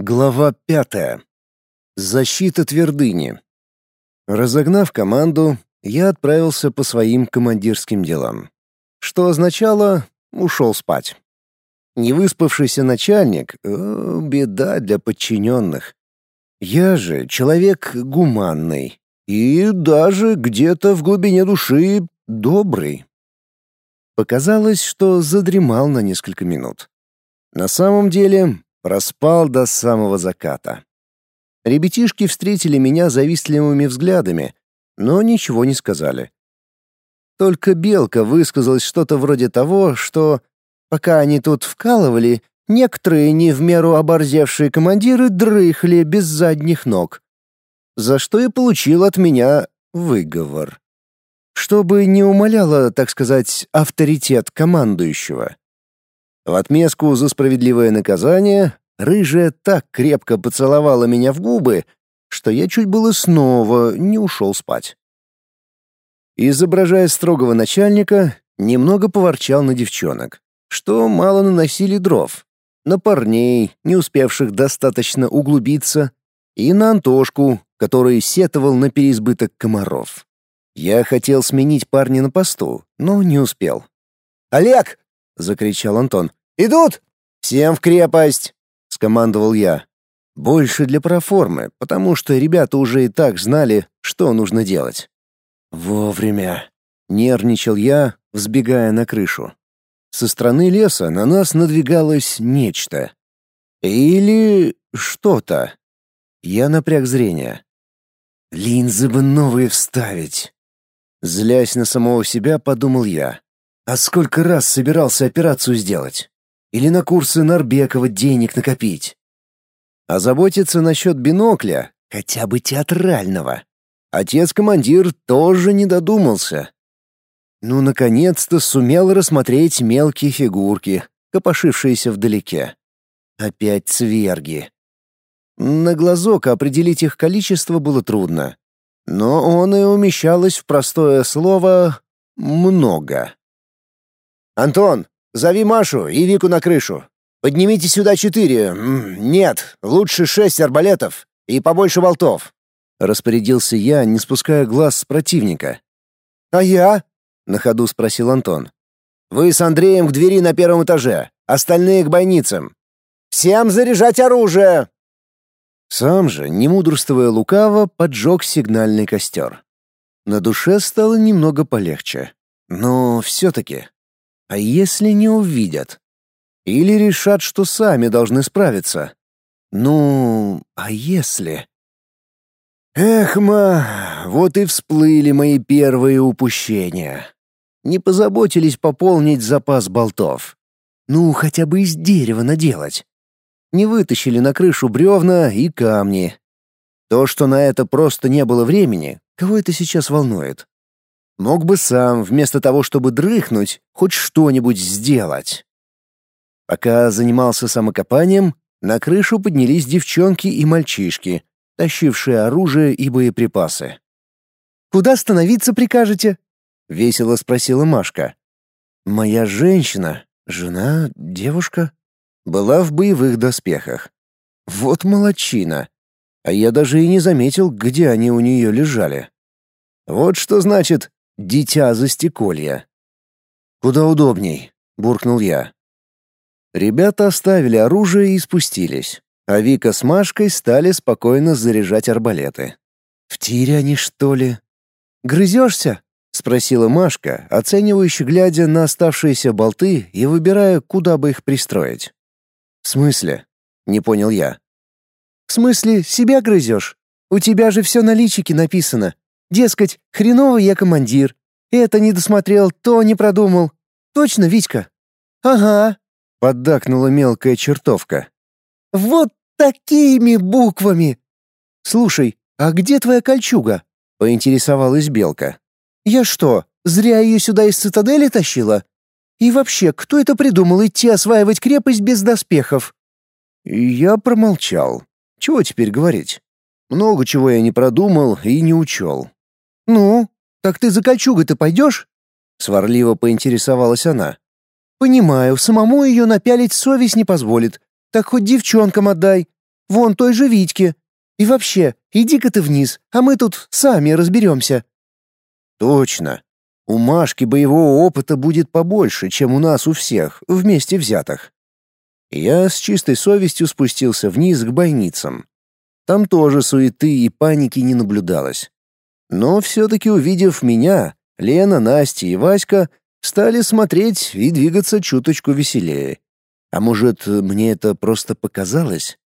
Глава пятая. Защита твердыни. Разогнав команду, я отправился по своим командирским делам. Что означало «ушел спать». Невыспавшийся начальник э, — беда для подчиненных. Я же человек гуманный и даже где-то в глубине души добрый. Показалось, что задремал на несколько минут. На самом деле Проспал до самого заката. Ребятишки встретили меня завистливыми взглядами, но ничего не сказали. Только Белка высказалась что-то вроде того, что пока они тут вкалывали, некоторые не в меру оборзевшие командиры дрыхли без задних ног. За что и получил от меня выговор. Чтобы не умаляло, так сказать, авторитет командующего. В отместку за справедливое наказание рыжая так крепко поцеловала меня в губы, что я чуть было снова не ушел спать. Изображая строгого начальника, немного поворчал на девчонок, что мало наносили дров, на парней, не успевших достаточно углубиться, и на Антошку, который сетовал на переизбыток комаров. Я хотел сменить парня на посту, но не успел. «Олег!» — закричал Антон. «Идут! Всем в крепость!» — скомандовал я. Больше для проформы, потому что ребята уже и так знали, что нужно делать. Вовремя. Нервничал я, взбегая на крышу. Со стороны леса на нас надвигалось нечто. Или что-то. Я напряг зрение. Линзы бы новые вставить. Злясь на самого себя, подумал я. А сколько раз собирался операцию сделать? Или на курсы Нарбекова денег накопить. А заботиться насчет бинокля, хотя бы театрального. Отец-командир тоже не додумался. Ну, наконец-то сумел рассмотреть мелкие фигурки, копошившиеся вдалеке. Опять цверги. На глазок определить их количество было трудно. Но он и умещалось в простое слово «много». «Антон, Зови Машу и Вику на крышу. Поднимите сюда четыре... Нет, лучше шесть арбалетов и побольше болтов». Распорядился я, не спуская глаз с противника. «А я?» — на ходу спросил Антон. «Вы с Андреем к двери на первом этаже, остальные к бойницам. Всем заряжать оружие!» Сам же, не мудрствуя лукаво, поджег сигнальный костер. На душе стало немного полегче. Но все-таки а если не увидят? Или решат, что сами должны справиться? Ну, а если? Эх, ма, вот и всплыли мои первые упущения. Не позаботились пополнить запас болтов. Ну, хотя бы из дерева наделать. Не вытащили на крышу бревна и камни. То, что на это просто не было времени, кого это сейчас волнует? Мог бы сам, вместо того, чтобы дрыхнуть, хоть что-нибудь сделать. Пока занимался самокопанием, на крышу поднялись девчонки и мальчишки, тащившие оружие и боеприпасы. «Куда становиться прикажете?» — весело спросила Машка. «Моя женщина, жена, девушка, была в боевых доспехах. Вот молочина. А я даже и не заметил, где они у нее лежали. Вот что значит Дитя застеколья. «Куда удобней», — буркнул я. Ребята оставили оружие и спустились, а Вика с Машкой стали спокойно заряжать арбалеты. «В тире они, что ли?» «Грызешься?» — спросила Машка, оценивающе глядя на оставшиеся болты и выбирая, куда бы их пристроить. «В смысле?» — не понял я. «В смысле, себя грызешь? У тебя же все на личике написано. Дескать, хреновый я командир. Это не досмотрел, то не продумал. Точно, Витька? Ага, поддакнула мелкая чертовка. Вот такими буквами. Слушай, а где твоя кольчуга? поинтересовалась Белка. Я что, зря ее сюда из цитадели тащила? И вообще, кто это придумал идти осваивать крепость без доспехов? Я промолчал. Чего теперь говорить? Много чего я не продумал и не учел. «Ну, так ты за кольчугой-то пойдешь?» Сварливо поинтересовалась она. «Понимаю, самому ее напялить совесть не позволит. Так хоть девчонкам отдай. Вон той же Витьке. И вообще, иди-ка ты вниз, а мы тут сами разберемся». «Точно. У Машки боевого опыта будет побольше, чем у нас у всех, вместе взятых». Я с чистой совестью спустился вниз к бойницам. Там тоже суеты и паники не наблюдалось. Но все-таки увидев меня, Лена, Настя и Васька стали смотреть и двигаться чуточку веселее. А может, мне это просто показалось?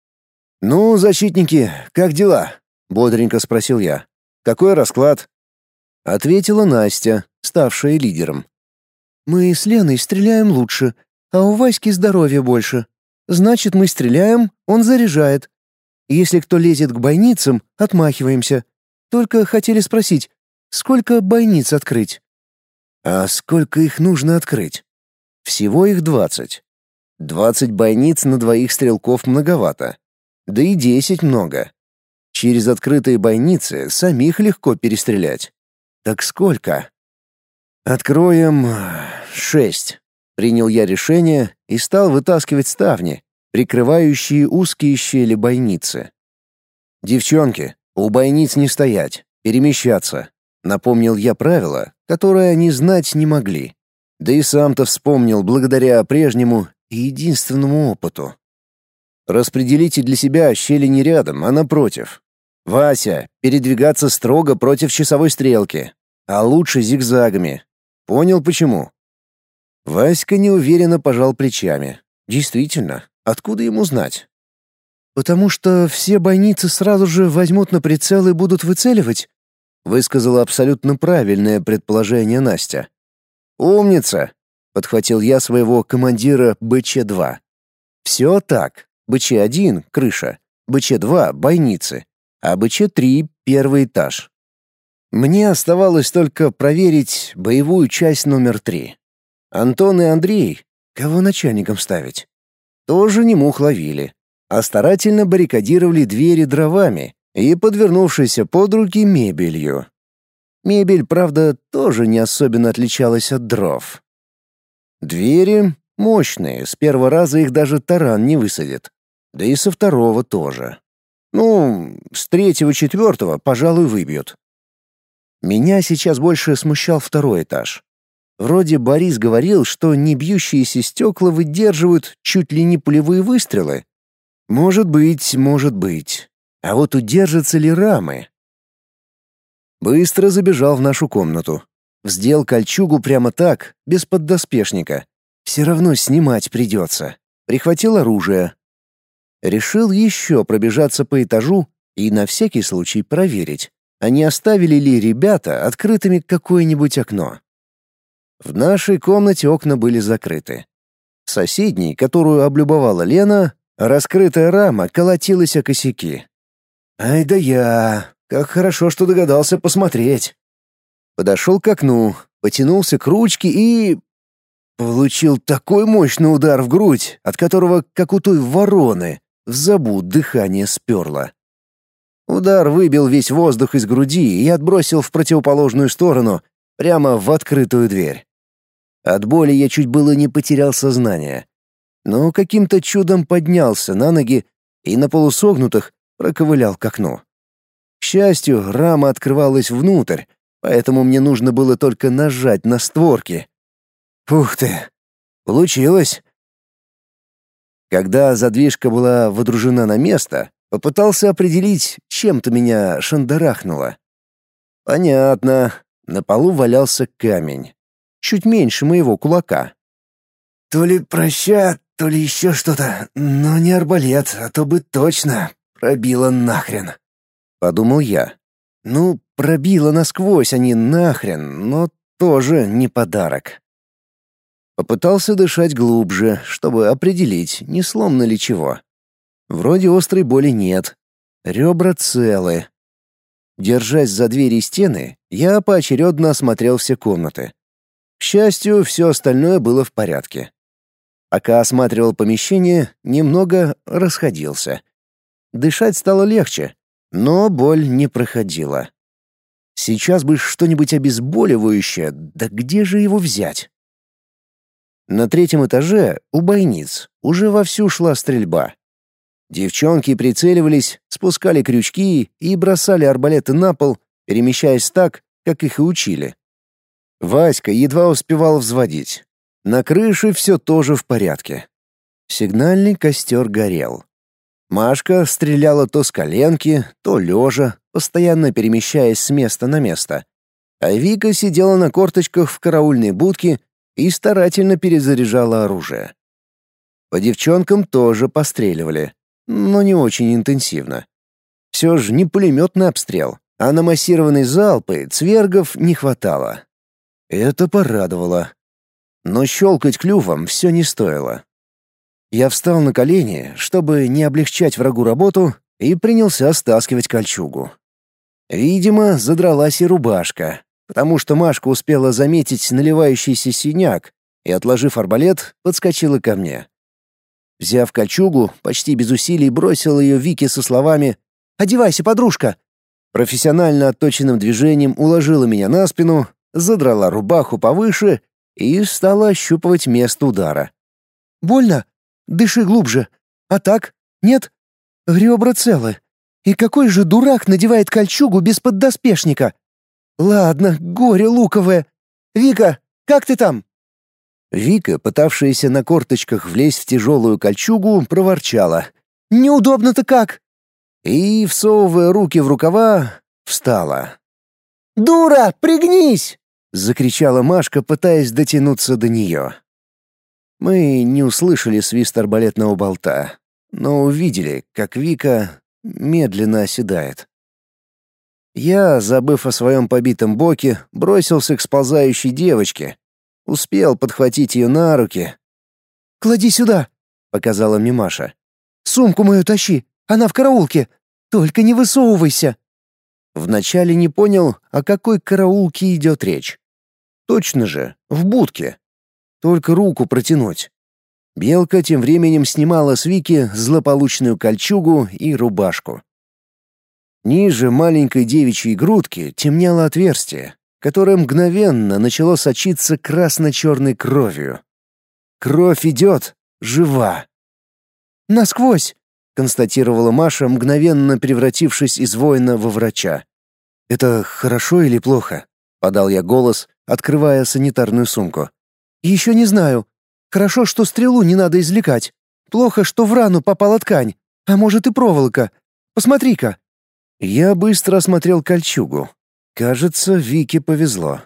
«Ну, защитники, как дела?» — бодренько спросил я. «Какой расклад?» Ответила Настя, ставшая лидером. «Мы с Леной стреляем лучше, а у Васьки здоровья больше. Значит, мы стреляем, он заряжает. Если кто лезет к бойницам, отмахиваемся. Только хотели спросить, сколько бойниц открыть?» «А сколько их нужно открыть?» «Всего их двадцать. Двадцать бойниц на двоих стрелков многовато. Да и десять много. Через открытые бойницы самих легко перестрелять. Так сколько? Откроем шесть. Принял я решение и стал вытаскивать ставни, прикрывающие узкие щели бойницы. Девчонки, у бойниц не стоять, перемещаться. Напомнил я правила, которые они знать не могли. Да и сам-то вспомнил благодаря прежнему и единственному опыту. Распределите для себя щели не рядом, а напротив. Вася, передвигаться строго против часовой стрелки, а лучше зигзагами. Понял почему? Васька неуверенно пожал плечами. Действительно, откуда ему знать? Потому что все бойницы сразу же возьмут на прицел и будут выцеливать, высказала абсолютно правильное предположение Настя. Умница, подхватил я своего командира БЧ-2. Все так. БЧ-1 — крыша, БЧ-2 — бойницы, а БЧ-3 — первый этаж. Мне оставалось только проверить боевую часть номер три. Антон и Андрей, кого начальником ставить, тоже не мух ловили, а старательно баррикадировали двери дровами и подвернувшейся под руки мебелью. Мебель, правда, тоже не особенно отличалась от дров. Двери мощные, с первого раза их даже таран не высадит. Да и со второго тоже. Ну, с третьего-четвертого, пожалуй, выбьют. Меня сейчас больше смущал второй этаж. Вроде Борис говорил, что не бьющиеся стекла выдерживают чуть ли не пулевые выстрелы. Может быть, может быть. А вот удержатся ли рамы? Быстро забежал в нашу комнату. Вздел кольчугу прямо так, без поддоспешника. Все равно снимать придется. Прихватил оружие, Решил еще пробежаться по этажу и на всякий случай проверить, а не оставили ли ребята открытыми какое-нибудь окно. В нашей комнате окна были закрыты. Соседней, которую облюбовала Лена, раскрытая рама колотилась о косяки. «Ай да я! Как хорошо, что догадался посмотреть!» Подошел к окну, потянулся к ручке и... Получил такой мощный удар в грудь, от которого, как у той вороны, в забу дыхание сперло. Удар выбил весь воздух из груди и отбросил в противоположную сторону, прямо в открытую дверь. От боли я чуть было не потерял сознание. Но каким-то чудом поднялся на ноги и на полусогнутых проковылял к окну. К счастью, рама открывалась внутрь, поэтому мне нужно было только нажать на створки. Ух ты! Получилось! Когда задвижка была водружена на место, попытался определить, чем-то меня шандарахнуло. Понятно. На полу валялся камень. Чуть меньше моего кулака. То ли проща, то ли еще что-то, но не арбалет, а то бы точно пробило нахрен. Подумал я. Ну, пробило насквозь, а не нахрен, но тоже не подарок. Попытался дышать глубже, чтобы определить, не сломно ли чего. Вроде острой боли нет. Ребра целы. Держась за двери и стены, я поочередно осмотрел все комнаты. К счастью, все остальное было в порядке. Пока осматривал помещение, немного расходился. Дышать стало легче, но боль не проходила. Сейчас бы что-нибудь обезболивающее, да где же его взять? На третьем этаже, у бойниц, уже вовсю шла стрельба. Девчонки прицеливались, спускали крючки и бросали арбалеты на пол, перемещаясь так, как их и учили. Васька едва успевал взводить. На крыше все тоже в порядке. Сигнальный костер горел. Машка стреляла то с коленки, то лежа, постоянно перемещаясь с места на место. А Вика сидела на корточках в караульной будке и старательно перезаряжала оружие. По девчонкам тоже постреливали, но не очень интенсивно. Все же не пулеметный обстрел, а на массированные залпы цвергов не хватало. Это порадовало. Но щелкать клювом все не стоило. Я встал на колени, чтобы не облегчать врагу работу, и принялся стаскивать кольчугу. Видимо, задралась и рубашка, потому что Машка успела заметить наливающийся синяк и, отложив арбалет, подскочила ко мне. Взяв кольчугу, почти без усилий бросил ее Вике со словами «Одевайся, подружка!». Профессионально отточенным движением уложила меня на спину, задрала рубаху повыше и стала ощупывать место удара. «Больно?» Дыши глубже. А так? Нет? Ребра целы. И какой же дурак надевает кольчугу без поддоспешника? Ладно, горе луковое. Вика, как ты там? Вика, пытавшаяся на корточках влезть в тяжелую кольчугу, проворчала. «Неудобно-то как?» И, всовывая руки в рукава, встала. «Дура, пригнись!» — закричала Машка, пытаясь дотянуться до нее. Мы не услышали свист арбалетного болта, но увидели, как Вика медленно оседает. Я, забыв о своем побитом боке, бросился к сползающей девочке. Успел подхватить ее на руки. «Клади сюда», — показала мне Маша. «Сумку мою тащи, она в караулке. Только не высовывайся». Вначале не понял, о какой караулке идет речь. Точно же, в будке. Только руку протянуть. Белка тем временем снимала с Вики злополучную кольчугу и рубашку. Ниже маленькой девичьей грудки темнело отверстие, которое мгновенно начало сочиться красно-черной кровью. Кровь идет, жива. «Насквозь!» — констатировала Маша, мгновенно превратившись из воина во врача. «Это хорошо или плохо?» — подал я голос, открывая санитарную сумку. Еще не знаю. Хорошо, что стрелу не надо извлекать. Плохо, что в рану попала ткань, а может и проволока. Посмотри-ка. Я быстро осмотрел кольчугу. Кажется, Вике повезло.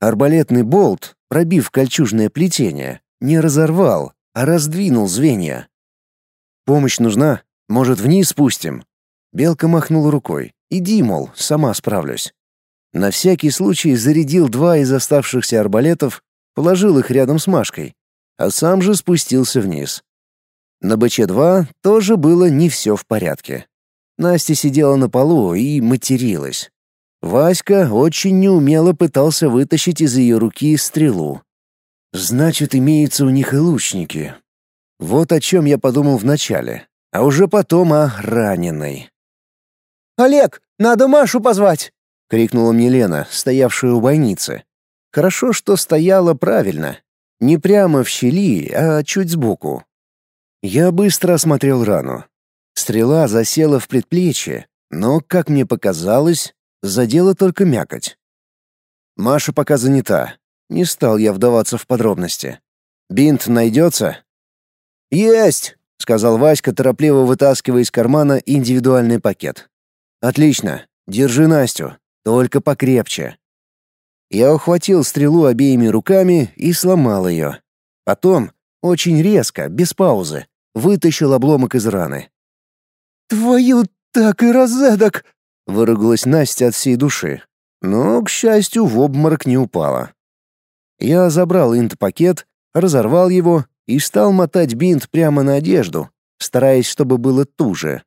Арбалетный болт, пробив кольчужное плетение, не разорвал, а раздвинул звенья. Помощь нужна? Может, вниз спустим? Белка махнула рукой. Иди, мол, сама справлюсь. На всякий случай зарядил два из оставшихся арбалетов положил их рядом с Машкой, а сам же спустился вниз. На БЧ-2 тоже было не все в порядке. Настя сидела на полу и материлась. Васька очень неумело пытался вытащить из ее руки стрелу. Значит, имеются у них и лучники. Вот о чем я подумал вначале, а уже потом о раненой. «Олег, надо Машу позвать!» — крикнула мне Лена, стоявшая у бойницы. Хорошо, что стояла правильно. Не прямо в щели, а чуть сбоку. Я быстро осмотрел рану. Стрела засела в предплечье, но, как мне показалось, задела только мякоть. Маша пока занята. Не стал я вдаваться в подробности. Бинт найдется? Есть, сказал Васька, торопливо вытаскивая из кармана индивидуальный пакет. Отлично. Держи Настю, только покрепче. Я ухватил стрелу обеими руками и сломал ее. Потом, очень резко, без паузы, вытащил обломок из раны. «Твою так и розедок!» — выругалась Настя от всей души. Но, к счастью, в обморок не упала. Я забрал инт-пакет, разорвал его и стал мотать бинт прямо на одежду, стараясь, чтобы было туже.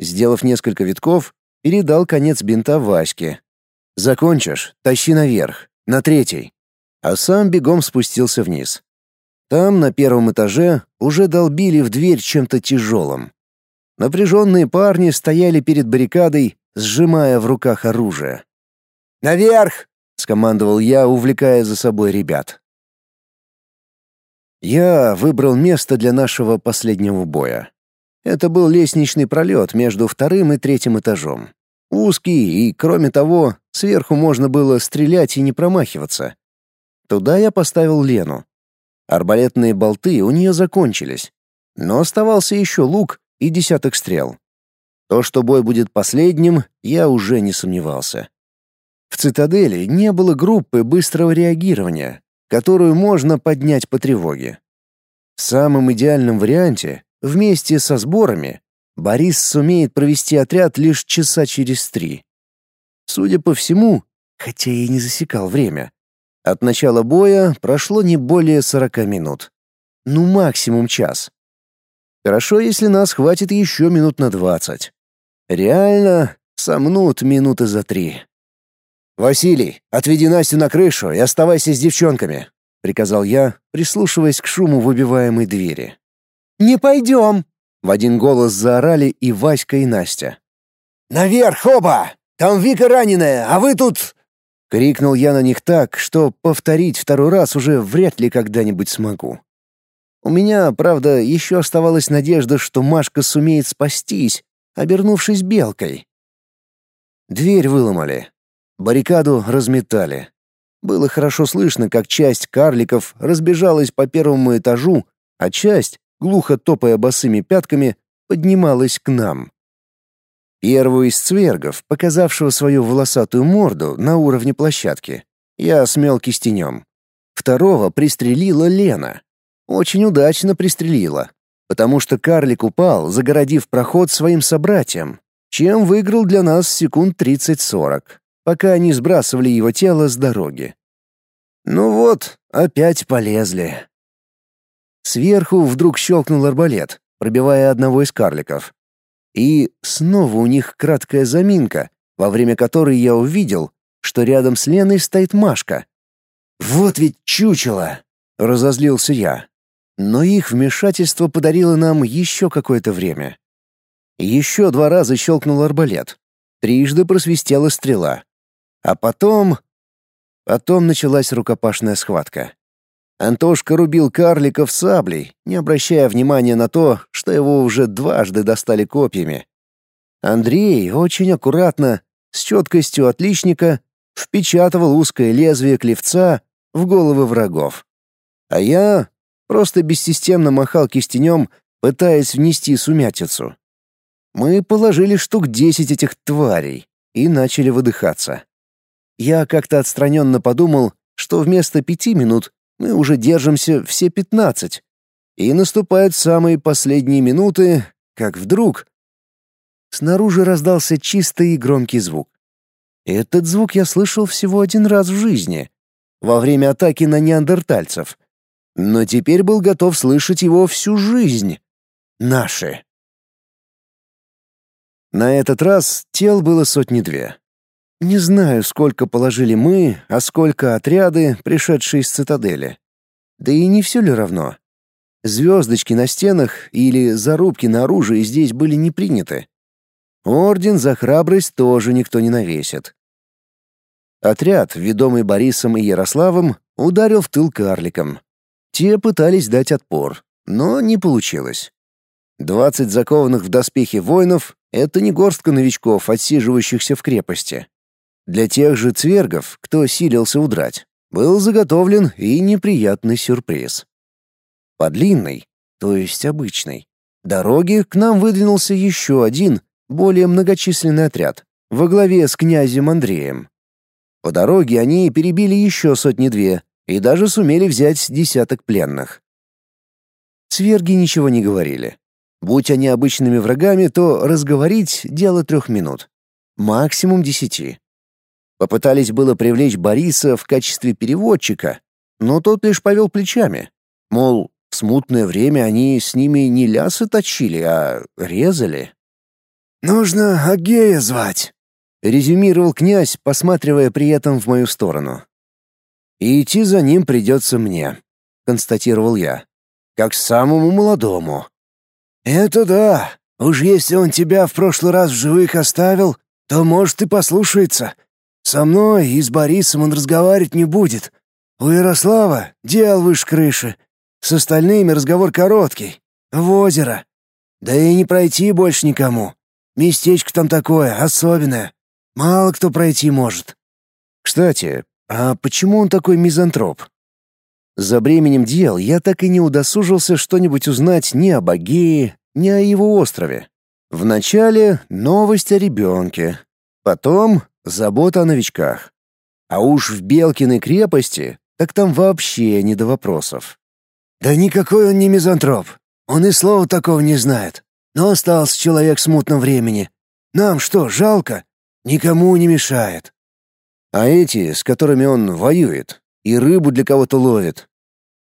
Сделав несколько витков, передал конец бинта Ваське, Закончишь, тащи наверх, на третий. А сам бегом спустился вниз. Там, на первом этаже, уже долбили в дверь чем-то тяжелым. Напряженные парни стояли перед баррикадой, сжимая в руках оружие. «Наверх!» — скомандовал я, увлекая за собой ребят. Я выбрал место для нашего последнего боя. Это был лестничный пролет между вторым и третьим этажом. Узкий, и, кроме того, сверху можно было стрелять и не промахиваться. Туда я поставил Лену. Арбалетные болты у нее закончились, но оставался еще лук и десяток стрел. То, что бой будет последним, я уже не сомневался. В цитадели не было группы быстрого реагирования, которую можно поднять по тревоге. В самом идеальном варианте, вместе со сборами, Борис сумеет провести отряд лишь часа через три. Судя по всему, хотя и не засекал время, от начала боя прошло не более сорока минут. Ну, максимум час. Хорошо, если нас хватит еще минут на двадцать. Реально, сомнут минуты за три. «Василий, отведи Настю на крышу и оставайся с девчонками», — приказал я, прислушиваясь к шуму выбиваемой двери. «Не пойдем!» В один голос заорали и Васька, и Настя. «Наверх, оба! Там Вика раненая, а вы тут...» Крикнул я на них так, что повторить второй раз уже вряд ли когда-нибудь смогу. У меня, правда, еще оставалась надежда, что Машка сумеет спастись, обернувшись белкой. Дверь выломали. Баррикаду разметали. Было хорошо слышно, как часть карликов разбежалась по первому этажу, а часть, глухо топая босыми пятками, поднималась к нам. Первую из цвергов, показавшего свою волосатую морду на уровне площадки, я смел кистенем. Второго пристрелила Лена. Очень удачно пристрелила, потому что карлик упал, загородив проход своим собратьям, чем выиграл для нас секунд 30-40, пока они сбрасывали его тело с дороги. Ну вот, опять полезли. Сверху вдруг щелкнул арбалет, пробивая одного из карликов. И снова у них краткая заминка, во время которой я увидел, что рядом с Леной стоит Машка. «Вот ведь чучело!» — разозлился я. Но их вмешательство подарило нам еще какое-то время. Еще два раза щелкнул арбалет. Трижды просвистела стрела. А потом... Потом началась рукопашная схватка. Антошка рубил карликов саблей, не обращая внимания на то, что его уже дважды достали копьями. Андрей очень аккуратно, с четкостью отличника, впечатывал узкое лезвие клевца в головы врагов. А я просто бессистемно махал кистенем, пытаясь внести сумятицу. Мы положили штук десять этих тварей и начали выдыхаться. Я как-то отстраненно подумал, что вместо пяти минут мы уже держимся все пятнадцать. И наступают самые последние минуты, как вдруг... Снаружи раздался чистый и громкий звук. Этот звук я слышал всего один раз в жизни, во время атаки на неандертальцев. Но теперь был готов слышать его всю жизнь. Наши. На этот раз тел было сотни-две. Не знаю, сколько положили мы, а сколько отряды, пришедшие из цитадели. Да и не все ли равно? Звездочки на стенах или зарубки на оружии здесь были не приняты. Орден за храбрость тоже никто не навесит. Отряд, ведомый Борисом и Ярославом, ударил в тыл карликам. Те пытались дать отпор, но не получилось. Двадцать закованных в доспехи воинов — это не горстка новичков, отсиживающихся в крепости. Для тех же цвергов, кто силился удрать, был заготовлен и неприятный сюрприз. По длинной, то есть обычной, дороге к нам выдвинулся еще один, более многочисленный отряд, во главе с князем Андреем. По дороге они перебили еще сотни-две и даже сумели взять десяток пленных. Цверги ничего не говорили. Будь они обычными врагами, то разговорить — дело трех минут. Максимум десяти. Попытались было привлечь Бориса в качестве переводчика, но тот лишь повел плечами. Мол, в смутное время они с ними не лясы точили, а резали. «Нужно Агея звать», — резюмировал князь, посматривая при этом в мою сторону. «И идти за ним придется мне», — констатировал я. «Как самому молодому». «Это да. Уж если он тебя в прошлый раз в живых оставил, то, может, и послушается. Со мной и с Борисом он разговаривать не будет. У Ярослава дел выше крыши. С остальными разговор короткий. В озеро. Да и не пройти больше никому. Местечко там такое, особенное. Мало кто пройти может. Кстати, а почему он такой мизантроп? За бременем дел я так и не удосужился что-нибудь узнать ни о Агее, ни о его острове. Вначале новость о ребенке, потом забота о новичках. А уж в Белкиной крепости, так там вообще не до вопросов. Да никакой он не мизантроп. Он и слова такого не знает. Но остался человек смутного времени. Нам что, жалко? Никому не мешает. А эти, с которыми он воюет, и рыбу для кого-то ловит.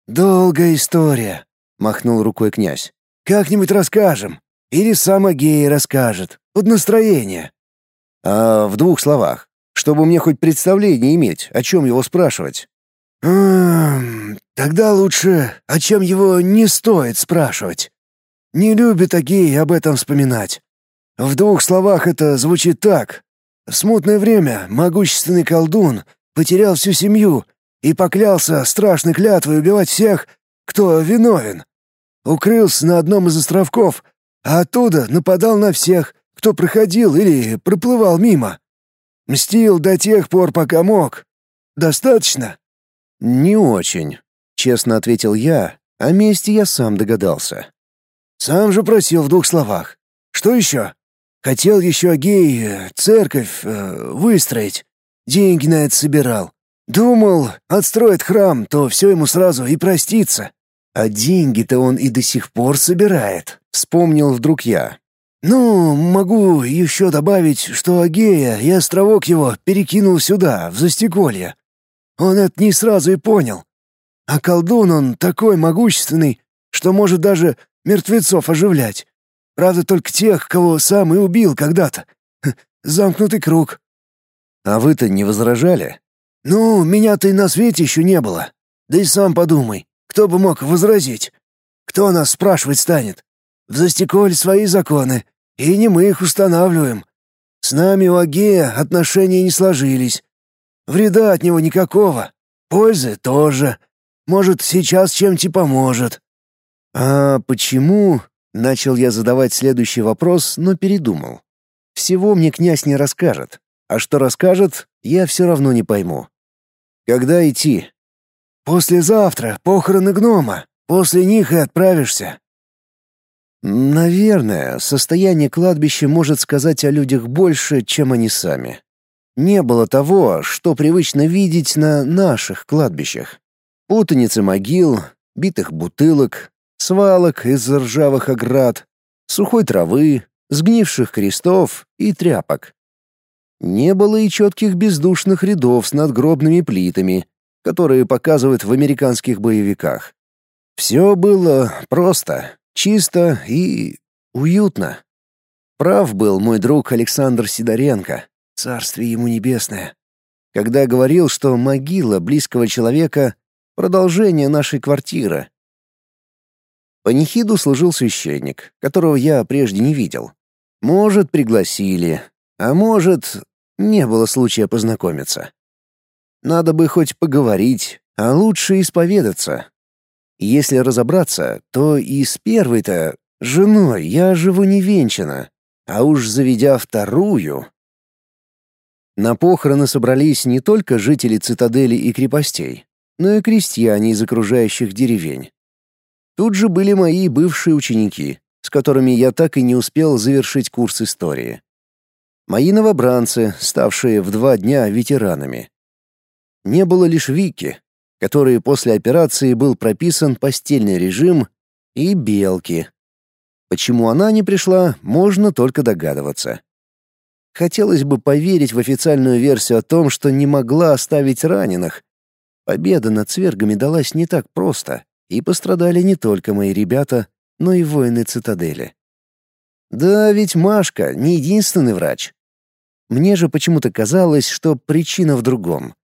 Долгая история, махнул рукой князь. Как-нибудь расскажем. Или сам Агей расскажет. Под настроение. А в двух словах, чтобы мне хоть представление иметь, о чем его спрашивать. Тогда лучше, о чем его не стоит спрашивать. Не любит Агей об этом вспоминать. В двух словах это звучит так. В смутное время могущественный колдун потерял всю семью и поклялся страшной клятвой убивать всех, кто виновен. Укрылся на одном из островков, а оттуда нападал на всех, кто проходил или проплывал мимо. Мстил до тех пор, пока мог. Достаточно? «Не очень», — честно ответил я, о месте я сам догадался. «Сам же просил в двух словах. Что еще? Хотел еще Агей э, церковь э, выстроить. Деньги на это собирал. Думал, отстроит храм, то все ему сразу и простится. А деньги-то он и до сих пор собирает», — вспомнил вдруг я. «Ну, могу еще добавить, что Агея и островок его перекинул сюда, в Застеколье. Он это не сразу и понял. А колдун он такой могущественный, что может даже мертвецов оживлять. Правда, только тех, кого сам и убил когда-то. Замкнутый круг. А вы-то не возражали? Ну, меня-то и на свете еще не было. Да и сам подумай, кто бы мог возразить? Кто нас спрашивать станет? В Застеколь свои законы, и не мы их устанавливаем. С нами у Агея отношения не сложились, Вреда от него никакого. Пользы тоже. Может, сейчас чем-то поможет. А почему? Начал я задавать следующий вопрос, но передумал. Всего мне князь не расскажет. А что расскажет, я все равно не пойму. Когда идти? Послезавтра, похороны гнома. После них и отправишься. Наверное, состояние кладбища может сказать о людях больше, чем они сами. Не было того, что привычно видеть на наших кладбищах. Путаницы могил, битых бутылок, свалок из ржавых оград, сухой травы, сгнивших крестов и тряпок. Не было и четких бездушных рядов с надгробными плитами, которые показывают в американских боевиках. Все было просто, чисто и уютно. Прав был мой друг Александр Сидоренко. Царствие ему небесное. Когда говорил, что могила близкого человека — продолжение нашей квартиры. Панихиду служил священник, которого я прежде не видел. Может, пригласили, а может, не было случая познакомиться. Надо бы хоть поговорить, а лучше исповедаться. Если разобраться, то и с первой-то женой я живу невенчана, а уж заведя вторую... На похороны собрались не только жители цитадели и крепостей, но и крестьяне из окружающих деревень. Тут же были мои бывшие ученики, с которыми я так и не успел завершить курс истории. Мои новобранцы, ставшие в два дня ветеранами. Не было лишь Вики, которой после операции был прописан постельный режим, и Белки. Почему она не пришла, можно только догадываться. Хотелось бы поверить в официальную версию о том, что не могла оставить раненых. Победа над свергами далась не так просто, и пострадали не только мои ребята, но и воины цитадели. Да, ведь Машка не единственный врач. Мне же почему-то казалось, что причина в другом.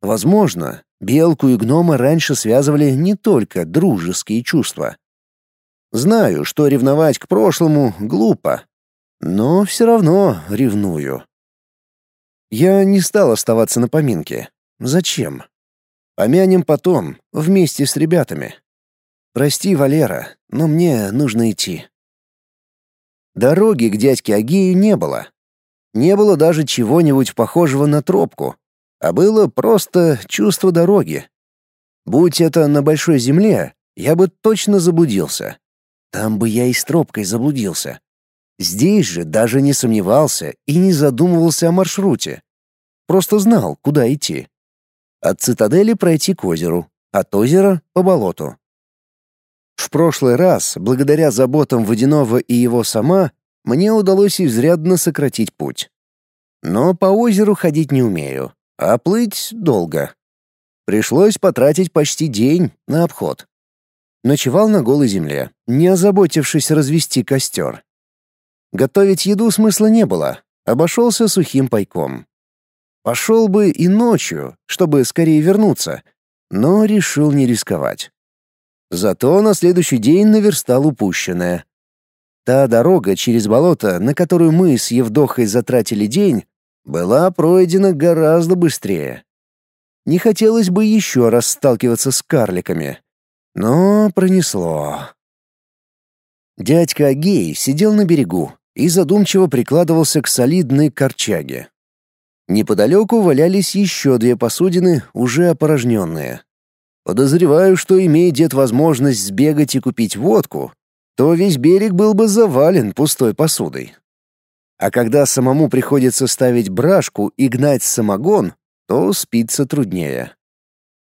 Возможно, белку и гнома раньше связывали не только дружеские чувства. Знаю, что ревновать к прошлому глупо, но все равно ревную. Я не стал оставаться на поминке. Зачем? Помянем потом, вместе с ребятами. Прости, Валера, но мне нужно идти. Дороги к дядьке Агею не было. Не было даже чего-нибудь похожего на тропку, а было просто чувство дороги. Будь это на большой земле, я бы точно заблудился. Там бы я и с тропкой заблудился. Здесь же даже не сомневался и не задумывался о маршруте. Просто знал, куда идти. От цитадели пройти к озеру, от озера — по болоту. В прошлый раз, благодаря заботам Водянова и его сама, мне удалось изрядно сократить путь. Но по озеру ходить не умею, а плыть долго. Пришлось потратить почти день на обход. Ночевал на голой земле, не озаботившись развести костер. Готовить еду смысла не было, обошелся сухим пайком. Пошел бы и ночью, чтобы скорее вернуться, но решил не рисковать. Зато на следующий день наверстал упущенное. Та дорога через болото, на которую мы с Евдохой затратили день, была пройдена гораздо быстрее. Не хотелось бы еще раз сталкиваться с карликами. Но пронесло. Дядька Агей сидел на берегу и задумчиво прикладывался к солидной корчаге. Неподалеку валялись еще две посудины, уже опорожненные. Подозреваю, что, имея дед возможность сбегать и купить водку, то весь берег был бы завален пустой посудой. А когда самому приходится ставить брашку и гнать самогон, то спится труднее.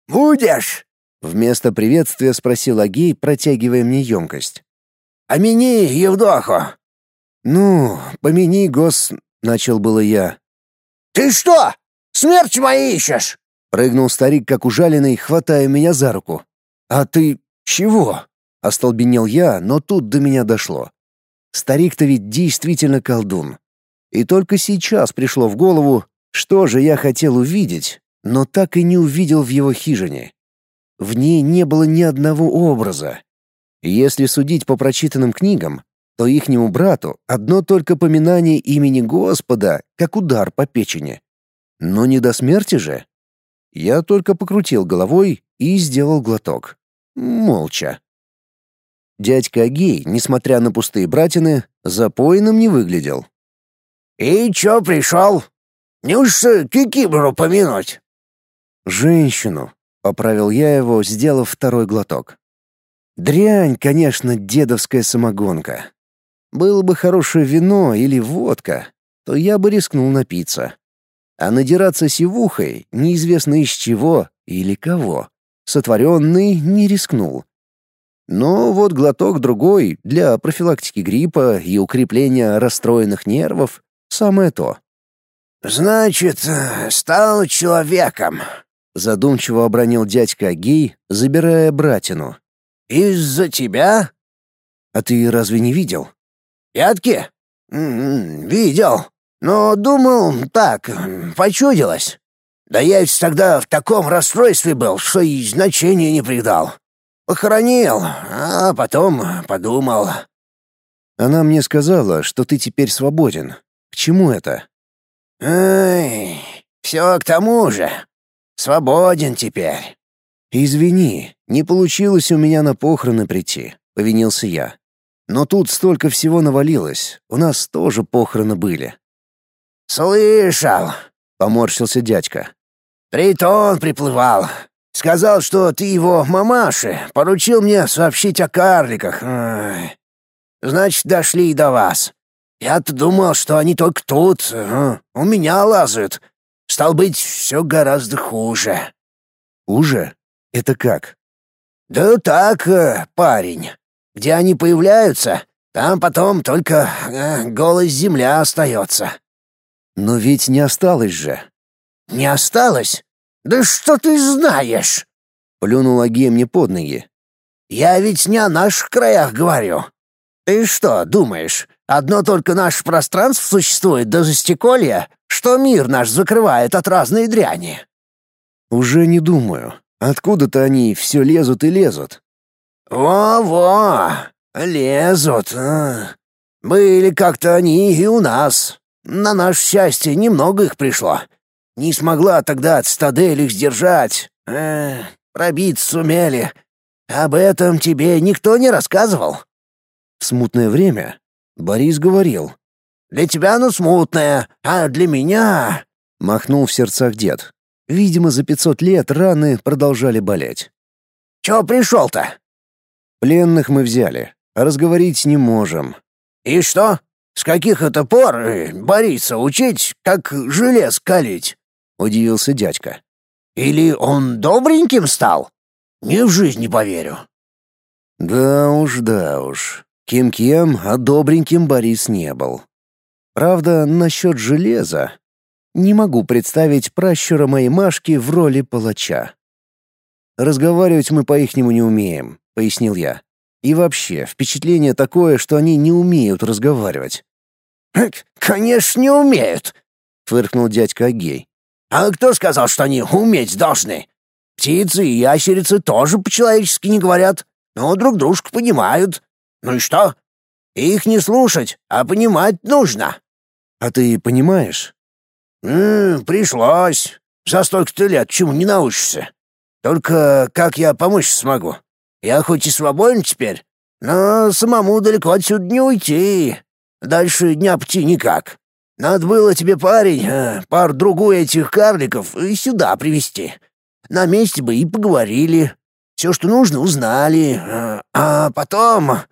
«Будешь?» — вместо приветствия спросил Агей, протягивая мне емкость. «Амини, Евдоху!» «Ну, помяни, гос...» — начал было я. «Ты что, смерть моей ищешь?» Прыгнул старик, как ужаленный, хватая меня за руку. «А ты чего?» — остолбенел я, но тут до меня дошло. Старик-то ведь действительно колдун. И только сейчас пришло в голову, что же я хотел увидеть, но так и не увидел в его хижине. В ней не было ни одного образа. Если судить по прочитанным книгам, то ихнему брату одно только поминание имени Господа, как удар по печени. Но не до смерти же. Я только покрутил головой и сделал глоток. Молча. Дядька Агей, несмотря на пустые братины, запойным не выглядел. «И чё пришел? Неужто кикибру помянуть?» «Женщину», — поправил я его, сделав второй глоток. «Дрянь, конечно, дедовская самогонка. Было бы хорошее вино или водка, то я бы рискнул напиться. А надираться сивухой, неизвестно из чего или кого, сотворенный не рискнул. Но вот глоток другой для профилактики гриппа и укрепления расстроенных нервов — самое то. «Значит, стал человеком», — задумчиво обронил дядька Гей, забирая братину. «Из-за тебя?» «А ты разве не видел?» «Ядки?» м-м, «Видел. Но думал, так, почудилось. Да я ведь тогда в таком расстройстве был, что и значения не придал. Похоронил, а потом подумал». «Она мне сказала, что ты теперь свободен. К чему это?» «Ай, все к тому же. Свободен теперь». «Извини, не получилось у меня на похороны прийти», — повинился я. «Но тут столько всего навалилось, у нас тоже похороны были». «Слышал», — поморщился дядька. «Тритон приплывал. Сказал, что ты его мамаши, поручил мне сообщить о карликах. Значит, дошли и до вас. Я-то думал, что они только тут, у меня лазают. Стал быть, все гораздо хуже». «Хуже? Это как?» «Да так, э, парень. Где они появляются, там потом только э, голая земля остается». «Но ведь не осталось же». «Не осталось? Да что ты знаешь?» Плюнул Агея мне под ноги. «Я ведь не о наших краях говорю. Ты что, думаешь, одно только наше пространство существует до застеколья, что мир наш закрывает от разной дряни?» «Уже не думаю. Откуда-то они все лезут и лезут». «Во-во, лезут. А. Были как-то они и у нас. На наше счастье немного их пришло. Не смогла тогда цитадель их сдержать. Э, пробиться сумели. Об этом тебе никто не рассказывал?» В смутное время Борис говорил. «Для тебя оно смутное, а для меня...» — махнул в сердцах дед. Видимо, за пятьсот лет раны продолжали болеть. «Чего пришел-то?» «Пленных мы взяли, а разговорить не можем». «И что? С каких это пор э, Бориса учить, как желез калить?» — удивился дядька. «Или он добреньким стал? Ни в жизнь не поверю». Да уж, да уж. Кем-кем, а добреньким Борис не был. Правда, насчет железа. Не могу представить пращура моей Машки в роли палача. «Разговаривать мы по-ихнему не умеем», — пояснил я. «И вообще, впечатление такое, что они не умеют разговаривать». «Конечно, не умеют», — фыркнул дядька Агей. «А кто сказал, что они уметь должны? Птицы и ящерицы тоже по-человечески не говорят, но друг дружку понимают. Ну и что? Их не слушать, а понимать нужно». «А ты понимаешь?» «М -м, пришлось. За столько-то лет чему не научишься. Только как я помочь смогу? Я хоть и свободен теперь, но самому далеко отсюда не уйти. Дальше дня пути никак. Надо было тебе, парень, э, пар-другую этих карликов и сюда привести. На месте бы и поговорили. Все, что нужно, узнали. Э, а потом...»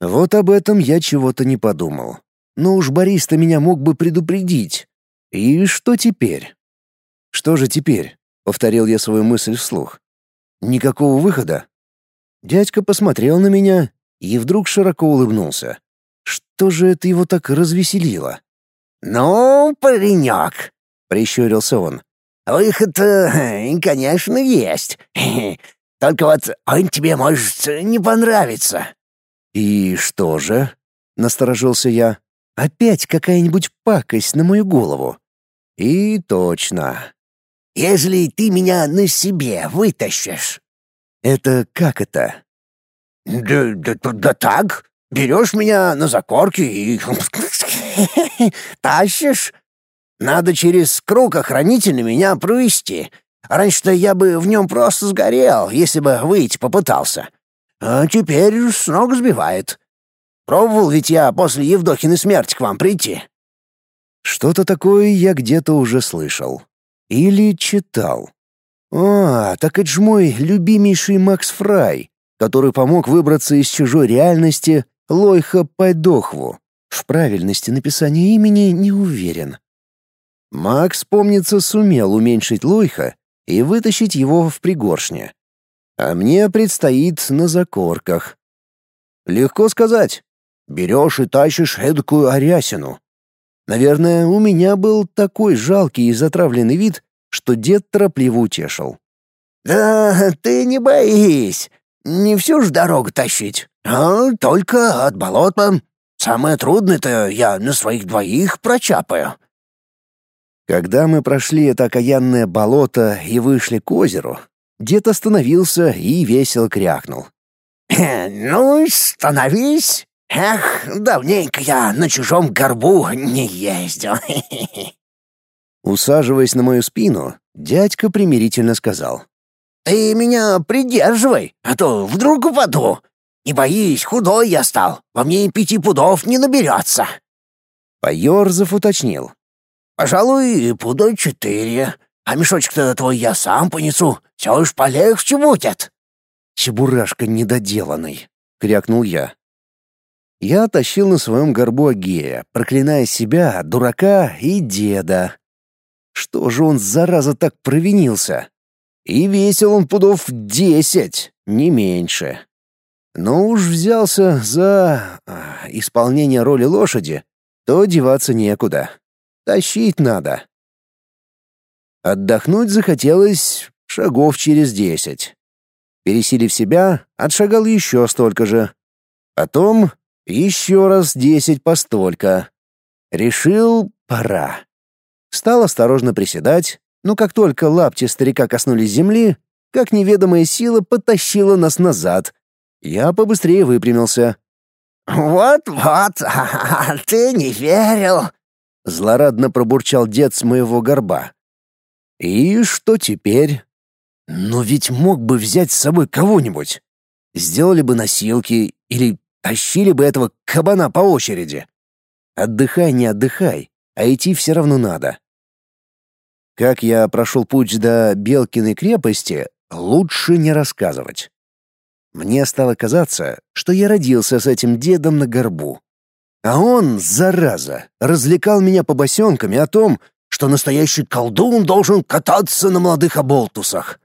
Вот об этом я чего-то не подумал. Но уж Борис-то меня мог бы предупредить. И что теперь? Что же теперь? Повторил я свою мысль вслух. Никакого выхода? Дядька посмотрел на меня и вдруг широко улыбнулся. Что же это его так развеселило? «Ну, паренек», — прищурился он, — «выход, э, конечно, есть. Только вот он тебе может не понравиться». «И что же?» — насторожился я. «Опять какая-нибудь пакость на мою голову?» «И точно. Если ты меня на себе вытащишь». «Это как это?» «Да, да, да так. Берешь меня на закорки и тащишь. Надо через круг охранительный меня провести. Раньше-то я бы в нем просто сгорел, если бы выйти попытался. А теперь с ног сбивает. Пробовал ведь я после Евдокиной смерти к вам прийти». Что-то такое я где-то уже слышал. Или читал. А, так это ж мой любимейший Макс Фрай, который помог выбраться из чужой реальности Лойха Пайдохву. В правильности написания имени не уверен. Макс, помнится, сумел уменьшить Лойха и вытащить его в пригоршне. А мне предстоит на закорках. Легко сказать. Берешь и тащишь эдакую арясину. Наверное, у меня был такой жалкий и затравленный вид, что дед торопливо утешил. «Да ты не боись, не всю ж дорогу тащить, а только от болота. Самое трудное-то я на своих двоих прочапаю». Когда мы прошли это окаянное болото и вышли к озеру, дед остановился и весело крякнул. «Ну, становись! Эх, давненько я на чужом горбу не ездил!» Усаживаясь на мою спину, дядька примирительно сказал. «Ты меня придерживай, а то вдруг упаду. Не боись, худой я стал, во мне пяти пудов не наберется». Поерзав уточнил. «Пожалуй, пудой четыре, а мешочек-то твой я сам понесу, все уж полегче будет». «Чебурашка недоделанный», — крякнул я. Я тащил на своем горбу Агея, проклиная себя, дурака и деда. Что же он, зараза, так провинился? И весил он пудов десять, не меньше. Но уж взялся за а, исполнение роли лошади, то деваться некуда. Тащить надо. Отдохнуть захотелось шагов через десять. Пересилив себя, отшагал еще столько же. Потом еще раз десять по столько. Решил, пора. Стал осторожно приседать, но как только лапти старика коснулись земли, как неведомая сила потащила нас назад. Я побыстрее выпрямился. «Вот-вот, ты не верил!» — злорадно пробурчал дед с моего горба. «И что теперь?» «Но ведь мог бы взять с собой кого-нибудь. Сделали бы носилки или Тащили бы этого кабана по очереди. Отдыхай, не отдыхай, а идти все равно надо. Как я прошел путь до Белкиной крепости, лучше не рассказывать. Мне стало казаться, что я родился с этим дедом на горбу. А он, зараза, развлекал меня по побосенками о том, что настоящий колдун должен кататься на молодых оболтусах.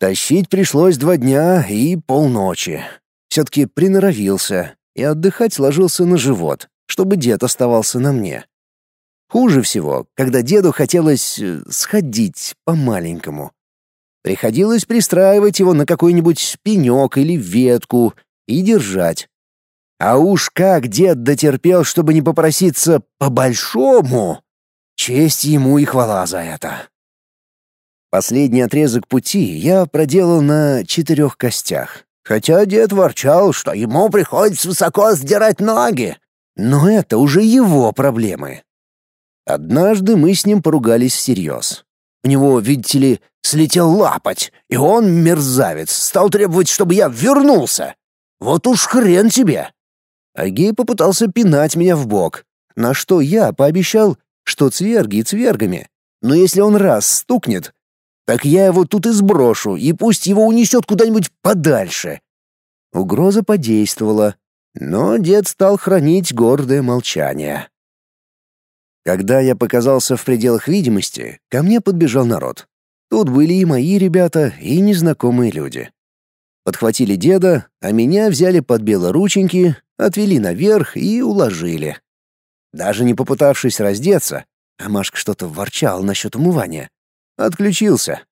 Тащить пришлось два дня и полночи. Все-таки приноровился и отдыхать ложился на живот, чтобы дед оставался на мне. Хуже всего, когда деду хотелось э, сходить по-маленькому. Приходилось пристраивать его на какой-нибудь пенек или ветку и держать. А уж как дед дотерпел, чтобы не попроситься по-большому! Честь ему и хвала за это. Последний отрезок пути я проделал на четырех костях. Хотя дед ворчал, что ему приходится высоко сдирать ноги. Но это уже его проблемы. Однажды мы с ним поругались всерьез. У него, видите ли, слетел лапоть, и он, мерзавец, стал требовать, чтобы я вернулся. Вот уж хрен тебе. Агей попытался пинать меня в бок, на что я пообещал, что цверги и цвергами. Но если он раз стукнет, так я его тут и сброшу, и пусть его унесет куда-нибудь подальше. Угроза подействовала, но дед стал хранить гордое молчание. Когда я показался в пределах видимости, ко мне подбежал народ. Тут были и мои ребята, и незнакомые люди. Подхватили деда, а меня взяли под белорученьки, отвели наверх и уложили. Даже не попытавшись раздеться, а Машка что-то ворчал насчет умывания, отключился.